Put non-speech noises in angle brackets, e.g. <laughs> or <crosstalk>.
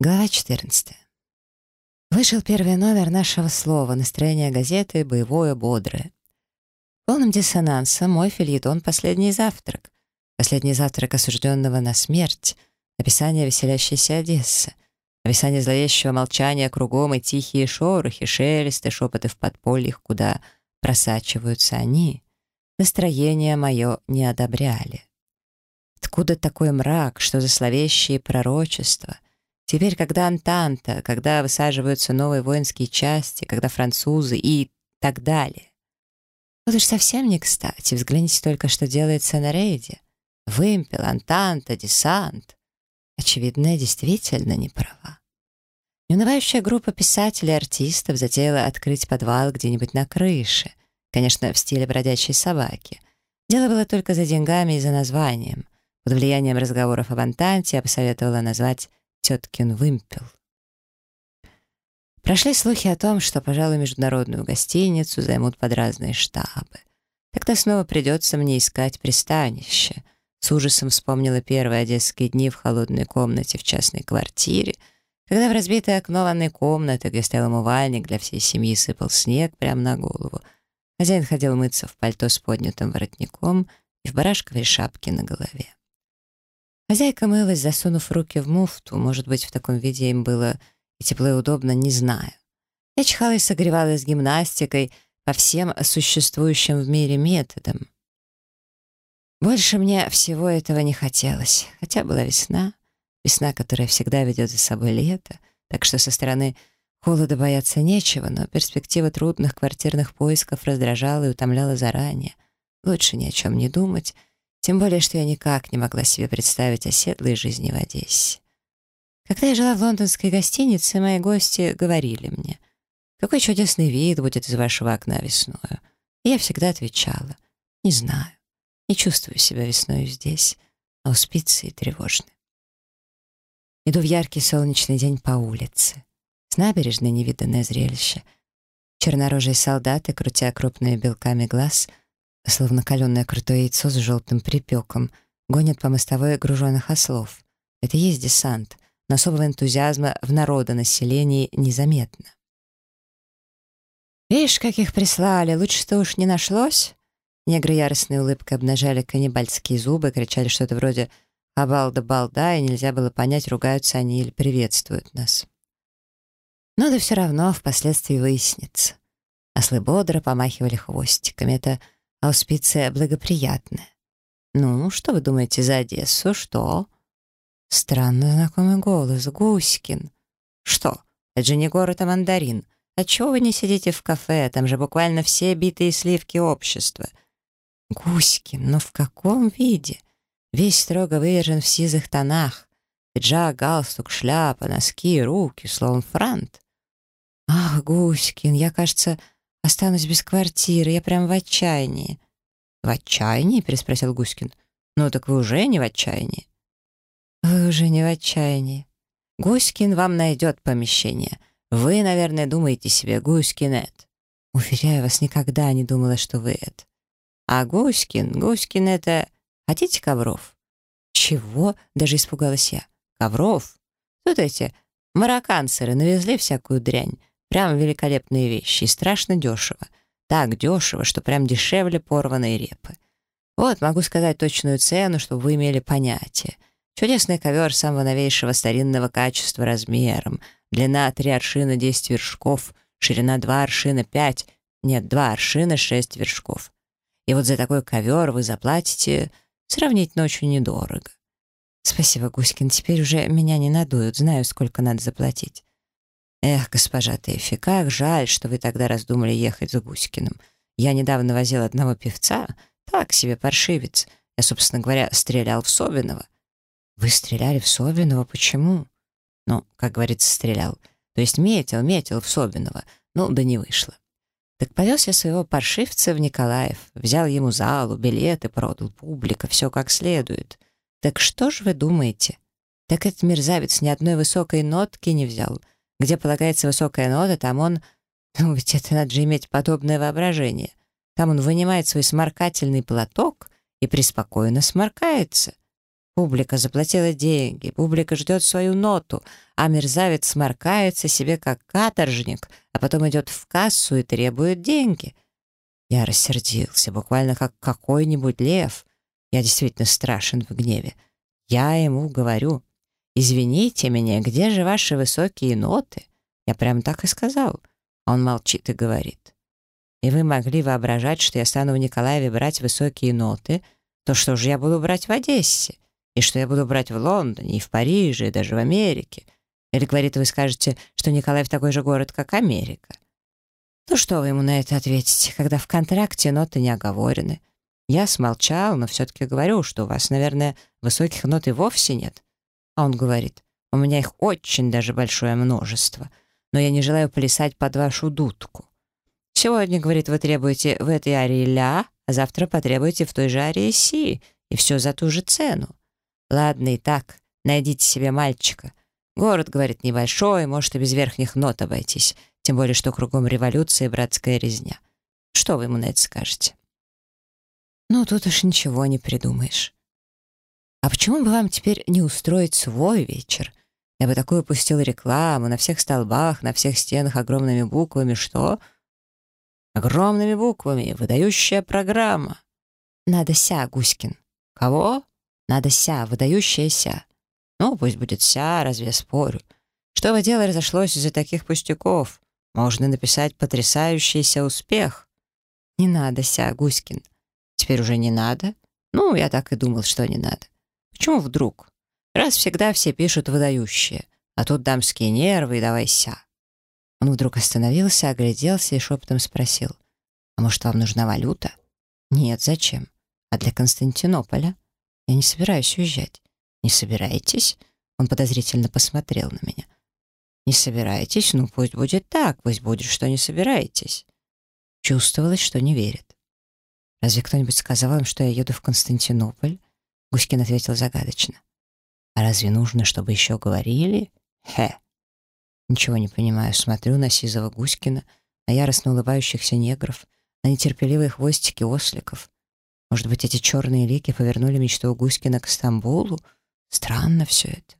Глава 14. Вышел первый номер нашего слова, настроение газеты «Боевое, бодрое». Полным диссонансом мой фильетон «Последний завтрак». Последний завтрак осужденного на смерть. Описание веселящейся Одессы. Описание зловещего молчания кругом и тихие шорохи, шелесты, шепоты в подпольях, куда просачиваются они. Настроение мое не одобряли. Откуда такой мрак, что за зловещие пророчества? Теперь, когда Антанта, когда высаживаются новые воинские части, когда французы и так далее. Вот уж совсем не кстати, взгляните только, что делается на рейде. Вымпел, Антанта, десант. Очевидно, действительно не права. Неунывающая группа писателей и артистов затеяла открыть подвал где-нибудь на крыше. Конечно, в стиле бродячей собаки. Дело было только за деньгами и за названием. Под влиянием разговоров об Антанте я посоветовала назвать теткин вымпел. Прошли слухи о том, что, пожалуй, международную гостиницу займут под разные штабы. Тогда снова придется мне искать пристанище. С ужасом вспомнила первые одесские дни в холодной комнате в частной квартире, когда в разбитое окно ванной комнаты, где стоял умывальник, для всей семьи сыпал снег прямо на голову. Хозяин ходил мыться в пальто с поднятым воротником и в барашковой шапке на голове. Хозяйка мылась, засунув руки в муфту. Может быть, в таком виде им было и тепло, и удобно, не знаю. Я чихала и согревалась гимнастикой по всем существующим в мире методам. Больше мне всего этого не хотелось, хотя была весна, весна, которая всегда ведет за собой лето, так что со стороны холода бояться нечего, но перспектива трудных квартирных поисков раздражала и утомляла заранее. Лучше ни о чем не думать — тем более, что я никак не могла себе представить оседлой жизни в Одессе. Когда я жила в лондонской гостинице, мои гости говорили мне, «Какой чудесный вид будет из вашего окна весною». И я всегда отвечала, «Не знаю, не чувствую себя весною здесь, а успицы и тревожны». Иду в яркий солнечный день по улице. С набережной невиданное зрелище. Чернорожие солдаты, крутя крупными белками глаз — словно каленое крутое яйцо с желтым припеком, гонят по мостовой груженных ослов. Это и есть десант, но особого энтузиазма в народонаселении незаметно. «Видишь, каких прислали, лучше-то уж не нашлось?» Негры яростной улыбкой обнажали каннибальские зубы, кричали что-то вроде «Абалда балда», и нельзя было понять, ругаются они или приветствуют нас. Но да все равно впоследствии выяснится. Ослы бодро помахивали хвостиками. Это Ауспиция благоприятная. Ну, что вы думаете за Одессу? Что? Странно знакомый голос. Гуськин. Что? Это же не город, а мандарин. Отчего вы не сидите в кафе? Там же буквально все битые сливки общества. Гуськин, но в каком виде? Весь строго выдержан в сизых тонах. Пиджак, галстук, шляпа, носки, руки, словом, франт. Ах, Гуськин, я, кажется, Останусь без квартиры, я прям в отчаянии». «В отчаянии?» — переспросил Гуськин. «Ну так вы уже не в отчаянии». «Вы уже не в отчаянии. Гуськин вам найдет помещение. Вы, наверное, думаете себе, Гуськин это. Уверяю вас, никогда не думала, что вы это. А Гуськин, Гуськин это... Хотите ковров?» «Чего?» — даже испугалась я. «Ковров? Тут эти марокканцеры навезли всякую дрянь. Прям великолепные вещи и страшно дешево. Так дешево, что прям дешевле порванной репы. Вот, могу сказать точную цену, чтобы вы имели понятие. Чудесный ковер самого новейшего старинного качества размером. Длина три аршина 10 вершков, ширина два аршина 5, нет, два аршина 6 вершков. И вот за такой ковер вы заплатите сравнительно очень недорого. Спасибо, Гуськин, теперь уже меня не надуют, знаю, сколько надо заплатить. «Эх, госпожа Тэфи, как жаль, что вы тогда раздумали ехать с Гуськиным. Я недавно возил одного певца, так себе паршивец. Я, собственно говоря, стрелял в Собинова». «Вы стреляли в Собинова? Почему?» «Ну, как говорится, стрелял. То есть метил, метил в Собинова. Ну, да не вышло. Так повез я своего паршивца в Николаев, взял ему залу, билеты продал, публика, все как следует. Так что ж вы думаете? Так этот мерзавец ни одной высокой нотки не взял». Где полагается высокая нота, там он... <laughs> Ну, ведь это надо же иметь подобное воображение. Там он вынимает свой сморкательный платок и преспокойно сморкается. Публика заплатила деньги, публика ждет свою ноту, а мерзавец сморкается себе как каторжник, а потом идет в кассу и требует деньги. Я рассердился, буквально как какой-нибудь лев. Я действительно страшен в гневе. Я ему говорю, «Извините меня, где же ваши высокие ноты?» Я прям так и сказал. Он молчит и говорит. «И вы могли воображать, что я стану в Николаеве брать высокие ноты, то что же я буду брать в Одессе? И что я буду брать в Лондоне, и в Париже, и даже в Америке? Или, говорит, вы скажете, что Николаев такой же город, как Америка? Ну что вы ему на это ответите, когда в контракте ноты не оговорены? Я смолчал, но все-таки говорю, что у вас, наверное, высоких нот и вовсе нет. А он говорит, у меня их очень даже большое множество, но я не желаю плясать под вашу дудку. Сегодня, говорит, вы требуете в этой арии ля, а завтра потребуете в той же арии си, и все за ту же цену. Ладно и так, найдите себе мальчика. Город, говорит, небольшой, может и без верхних нот обойтись, тем более, что кругом революция и братская резня. Что вы ему на это скажете? Ну, тут уж ничего не придумаешь. А почему бы вам теперь не устроить свой вечер? Я бы такую пустил рекламу на всех столбах, на всех стенах огромными буквами. Что? Огромными буквами. Выдающая программа. Надо ся, Гуськин. Кого? Надо ся, выдающаяся. Ну, пусть будет ся, разве я спорю. Что вы дело разошлось из-за таких пустяков? Можно написать потрясающийся успех. Не надо ся, Гуськин. Теперь уже не надо? Ну, я так и думал, что не надо. Почему вдруг? Раз всегда все пишут выдающие, а тут дамские нервы и давай. Он вдруг остановился, огляделся и шепотом спросил. «А может, вам нужна валюта?» «Нет, зачем? А для Константинополя?» Я не собираюсь уезжать. Не собираетесь? Он подозрительно посмотрел на меня. Не собираетесь? Ну, пусть будет так, пусть будет, что не собираетесь. Чувствовалось, что не верит. Разве кто-нибудь сказал вам, что я еду в Константинополь? Гуськин ответил загадочно. А разве нужно, чтобы еще говорили? Хе. Ничего не понимаю, смотрю на сизого Гуськина, на яростно улыбающихся негров, на нетерпеливые хвостики осликов. Может быть, эти черные лики повернули мечту Гуськина к Стамбулу? Странно все это.